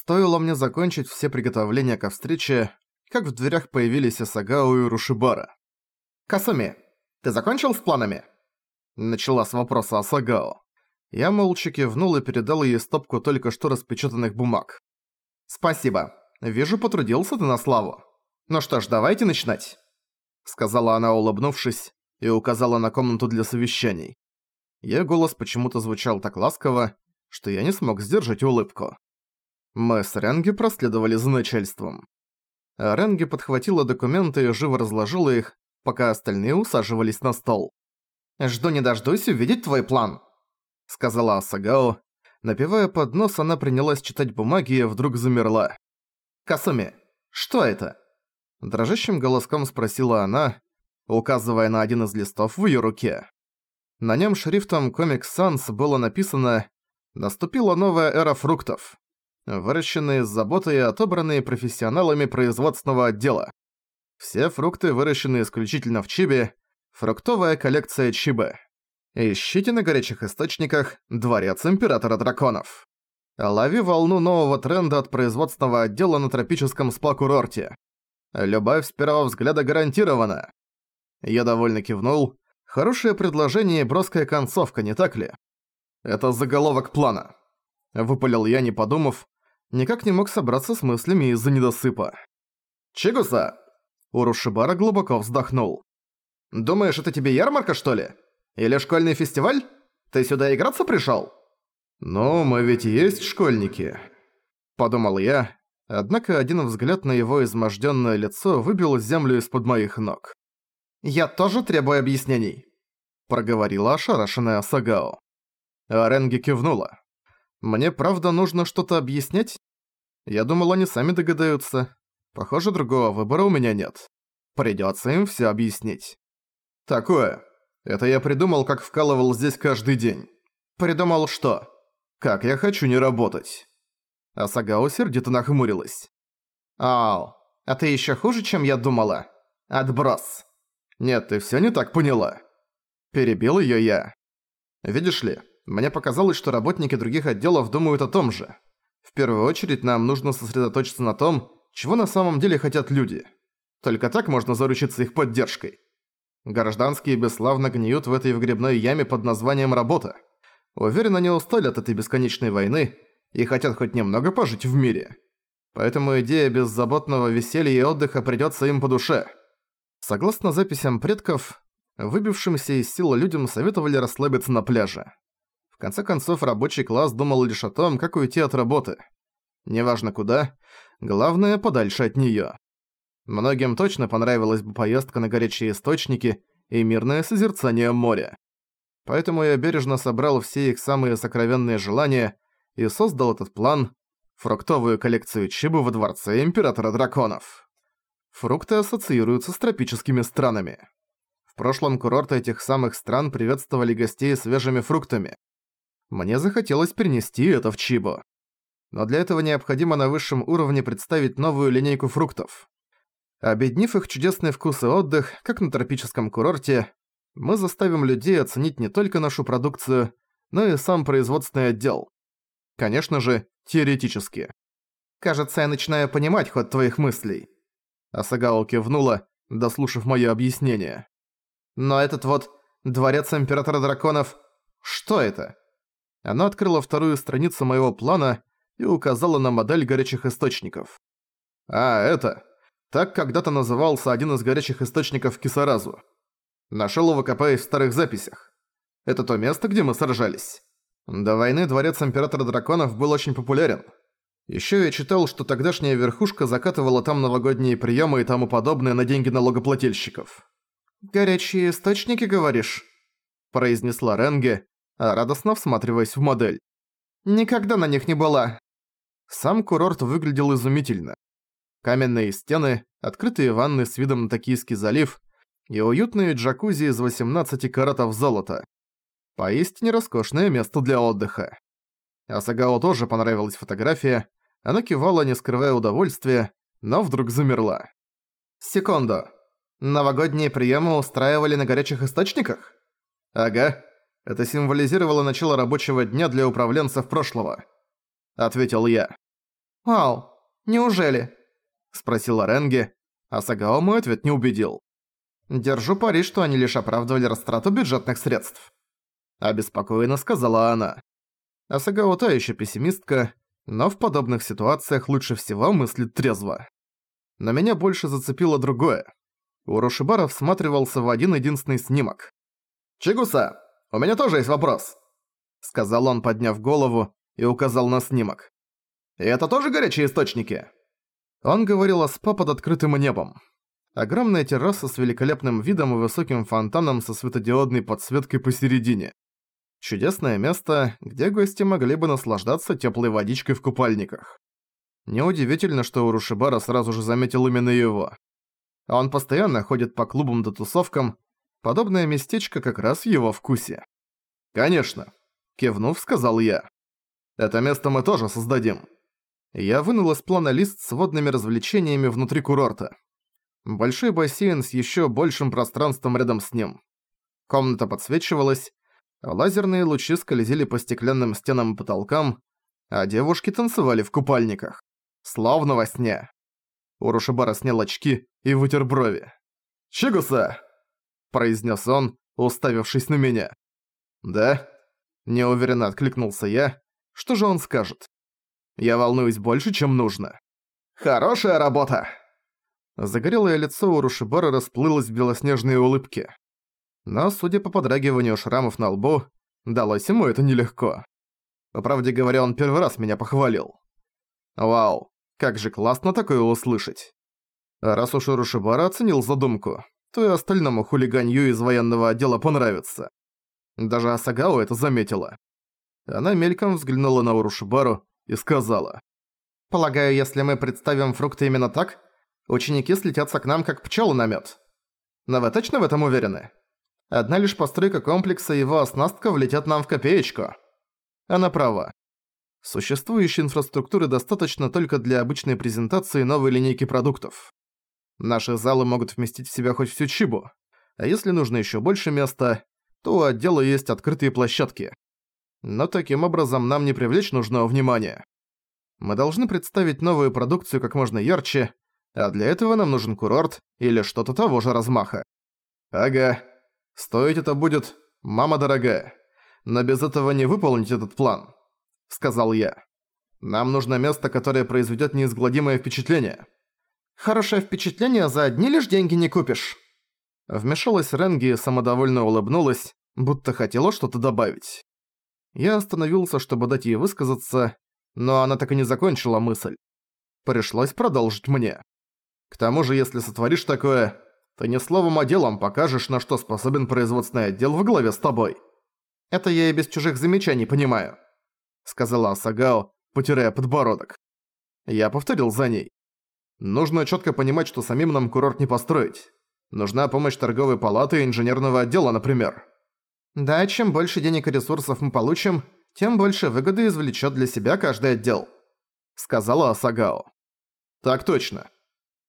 Стоило мне закончить все приготовления ко встрече, как в дверях появились Асагао и Рушибара. «Касуми, ты закончил с планами?» Начала с вопроса Асагао. Я молча кивнул и передал ей стопку только что распечатанных бумаг. «Спасибо. Вижу, потрудился ты на славу. Ну что ж, давайте начинать», — сказала она, улыбнувшись, и указала на комнату для совещаний. Её голос почему-то звучал так ласково, что я не смог сдержать улыбку. Мы с Ренги проследовали за начальством. Ренги подхватила документы и живо разложила их, пока остальные усаживались на стол. «Жду не дождусь увидеть твой план», — сказала Асагао. Напивая под нос, она принялась читать бумаги и вдруг замерла. «Касуми, что это?» Дрожащим голоском спросила она, указывая на один из листов в её руке. На нём шрифтом Comic Sans было написано «Наступила новая эра фруктов выращенные с заботой и отобранные профессионалами производственного отдела. Все фрукты выращены исключительно в Чибе, фруктовая коллекция Чибе. Ищите на горячих источниках «Дворец Императора Драконов». Лови волну нового тренда от производственного отдела на тропическом спа-курорте. Любовь с первого взгляда гарантирована. Я довольно кивнул. Хорошее предложение и броская концовка, не так ли? Это заголовок плана. Выпалил я, не подумав, никак не мог собраться с мыслями из-за недосыпа. «Чигуса!» Урушибара глубоко вздохнул. «Думаешь, это тебе ярмарка, что ли? Или школьный фестиваль? Ты сюда играться пришёл?» «Ну, мы ведь и есть школьники», — подумал я, однако один взгляд на его измождённое лицо выбил землю из-под моих ног. «Я тоже требую объяснений», — проговорила ошарашенная Сагао. Аренги кивнула. Мне правда нужно что-то объяснять? Я думал, они сами догадаются. Похоже, другого выбора у меня нет. Придётся им всё объяснить. Такое. Это я придумал, как вкалывал здесь каждый день. Придумал что? Как я хочу не работать. Асагао сердито нахмурилась. «Ау, а ты ещё хуже, чем я думала. Отброс». «Нет, ты всё не так поняла». Перебил её я. «Видишь ли, мне показалось, что работники других отделов думают о том же. В первую очередь нам нужно сосредоточиться на том, чего на самом деле хотят люди. Только так можно заручиться их поддержкой. Гражданские бесславно гниют в этой вгребной яме под названием «работа». Уверен, они устали от этой бесконечной войны и хотят хоть немного пожить в мире. Поэтому идея беззаботного веселья и отдыха придётся им по душе. Согласно записям предков, выбившимся из сил людям советовали расслабиться на пляже. Конце концов, рабочий класс думал лишь о том, как уйти от работы. Неважно куда, главное подальше от неё. Многим точно понравилась бы поездка на горячие источники и мирное созерцание моря. Поэтому я бережно собрал все их самые сокровенные желания и создал этот план – фруктовую коллекцию чибу во дворце Императора Драконов. Фрукты ассоциируются с тропическими странами. В прошлом курорты этих самых стран приветствовали гостей свежими фруктами. Мне захотелось перенести это в Чибо. Но для этого необходимо на высшем уровне представить новую линейку фруктов. Объединив их чудесный вкус и отдых, как на тропическом курорте, мы заставим людей оценить не только нашу продукцию, но и сам производственный отдел. Конечно же, теоретически. «Кажется, я начинаю понимать ход твоих мыслей». Асагао кивнула, дослушав моё объяснение. «Но этот вот Дворец Императора Драконов... Что это?» Она открыла вторую страницу моего плана и указала на модель горячих источников. «А, это... Так когда-то назывался один из горячих источников Кисаразу. Нашёл его, копаясь в старых записях. Это то место, где мы сражались. До войны дворец Императора Драконов был очень популярен. Ещё я читал, что тогдашняя верхушка закатывала там новогодние приёмы и тому подобное на деньги налогоплательщиков. «Горячие источники, говоришь?» произнесла Ренге, радостно всматриваясь в модель. «Никогда на них не была». Сам курорт выглядел изумительно. Каменные стены, открытые ванны с видом на Токийский залив и уютные джакузи из 18 каратов золота. Поистине роскошное место для отдыха. Асагао тоже понравилась фотография, она кивала, не скрывая удовольствия, но вдруг замерла. «Секунду. Новогодние приемы устраивали на горячих источниках?» «Ага. Это символизировало начало рабочего дня для управленцев прошлого», — ответил я. «Ау, неужели?» – спросила Ренги, а Сагао мой ответ не убедил. «Держу пари, что они лишь оправдывали растрату бюджетных средств». Обеспокоенно сказала она. Асагао та ещё пессимистка, но в подобных ситуациях лучше всего мыслит трезво. Но меня больше зацепило другое. Урошибара всматривался в один единственный снимок. «Чигуса, у меня тоже есть вопрос», — сказал он, подняв голову и указал на снимок. «И это тоже горячие источники?» Он говорил о спа под открытым небом. Огромная терраса с великолепным видом и высоким фонтаном со светодиодной подсветкой посередине. Чудесное место, где гости могли бы наслаждаться теплой водичкой в купальниках. Неудивительно, что Урушибара сразу же заметил именно его. Он постоянно ходит по клубам да тусовкам, подобное местечко как раз его вкусе. «Конечно», — кивнув, сказал я. «Это место мы тоже создадим». Я вынул из плана лист с водными развлечениями внутри курорта. Большой бассейн с еще большим пространством рядом с ним. Комната подсвечивалась, лазерные лучи скользили по стеклянным стенам и потолкам, а девушки танцевали в купальниках. Словно во сне. Урушибара снял очки и вытер брови. «Чигуса!» – произнес он, уставившись на меня. «Да?» – неуверенно откликнулся я. «Что же он скажет?» Я волнуюсь больше, чем нужно. «Хорошая работа!» Загорелое лицо Урушибара расплылось в белоснежной улыбке. Но, судя по подрагиванию шрамов на лбу, далось ему это нелегко. По правде говоря, он первый раз меня похвалил. Вау, как же классно такое услышать. Раз уж Урушибара оценил задумку, то и остальному хулиганью из военного отдела понравится. Даже Асагао это заметила. Она мельком взглянула на Урушибару и сказала. «Полагаю, если мы представим фрукты именно так, ученики слетятся к нам как пчелы на мед. Но вы точно в этом уверены? Одна лишь постройка комплекса и его оснастка влетят нам в копеечку». Она права. Существующей инфраструктуры достаточно только для обычной презентации новой линейки продуктов. Наши залы могут вместить в себя хоть всю Чибу, а если нужно еще больше места, то у отдела есть открытые площадки. Но таким образом нам не привлечь нужного внимания. Мы должны представить новую продукцию как можно ярче, а для этого нам нужен курорт или что-то того же размаха. Ага. Стоить это будет, мама дорогая. Но без этого не выполнить этот план, сказал я. Нам нужно место, которое произведет неизгладимое впечатление. Хорошее впечатление за одни лишь деньги не купишь. Вмешалась Ренги и самодовольно улыбнулась, будто хотела что-то добавить. Я остановился, чтобы дать ей высказаться, но она так и не закончила мысль. Пришлось продолжить мне. К тому же, если сотворишь такое, то не словом, а делом покажешь, на что способен производственный отдел в главе с тобой. Это я и без чужих замечаний понимаю», — сказала Асагао, потирая подбородок. Я повторил за ней. Нужно четко понимать, что самим нам курорт не построить. Нужна помощь торговой палаты и инженерного отдела, например. Да, чем больше денег и ресурсов мы получим, тем больше выгоды извлечет для себя каждый отдел», — сказала Асагао. «Так точно.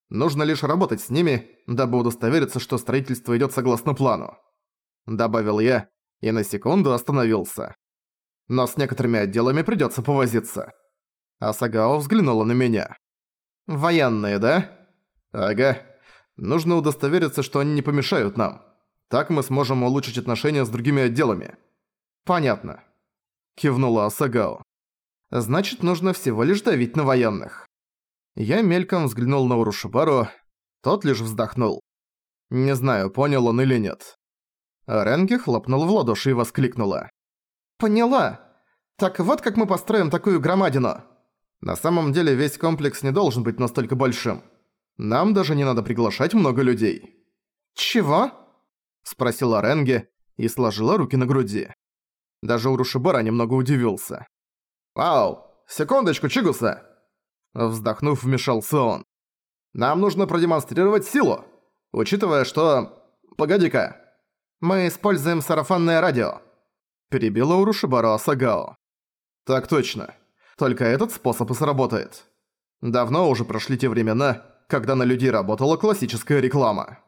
Нужно лишь работать с ними, дабы удостовериться, что строительство идёт согласно плану», — добавил я и на секунду остановился. «Но с некоторыми отделами придётся повозиться». Асагао взглянула на меня. «Военные, да?» «Ага. Нужно удостовериться, что они не помешают нам». Так мы сможем улучшить отношения с другими отделами. Понятно. Кивнула Асагао. Значит, нужно всего лишь давить на военных. Я мельком взглянул на Урушибару, тот лишь вздохнул. Не знаю, понял он или нет. Ренги хлопнул в ладоши и воскликнула. «Поняла! Так вот как мы построим такую громадину!» На самом деле весь комплекс не должен быть настолько большим. Нам даже не надо приглашать много людей. «Чего?» Спросила Ренге и сложила руки на груди. Даже Урушибара немного удивился. «Вау! Секундочку, Чигуса!» Вздохнув, вмешался он. «Нам нужно продемонстрировать силу, учитывая, что... Погоди-ка. Мы используем сарафанное радио». Перебила Урушибару Асагао. «Так точно. Только этот способ и сработает. Давно уже прошли те времена, когда на людей работала классическая реклама».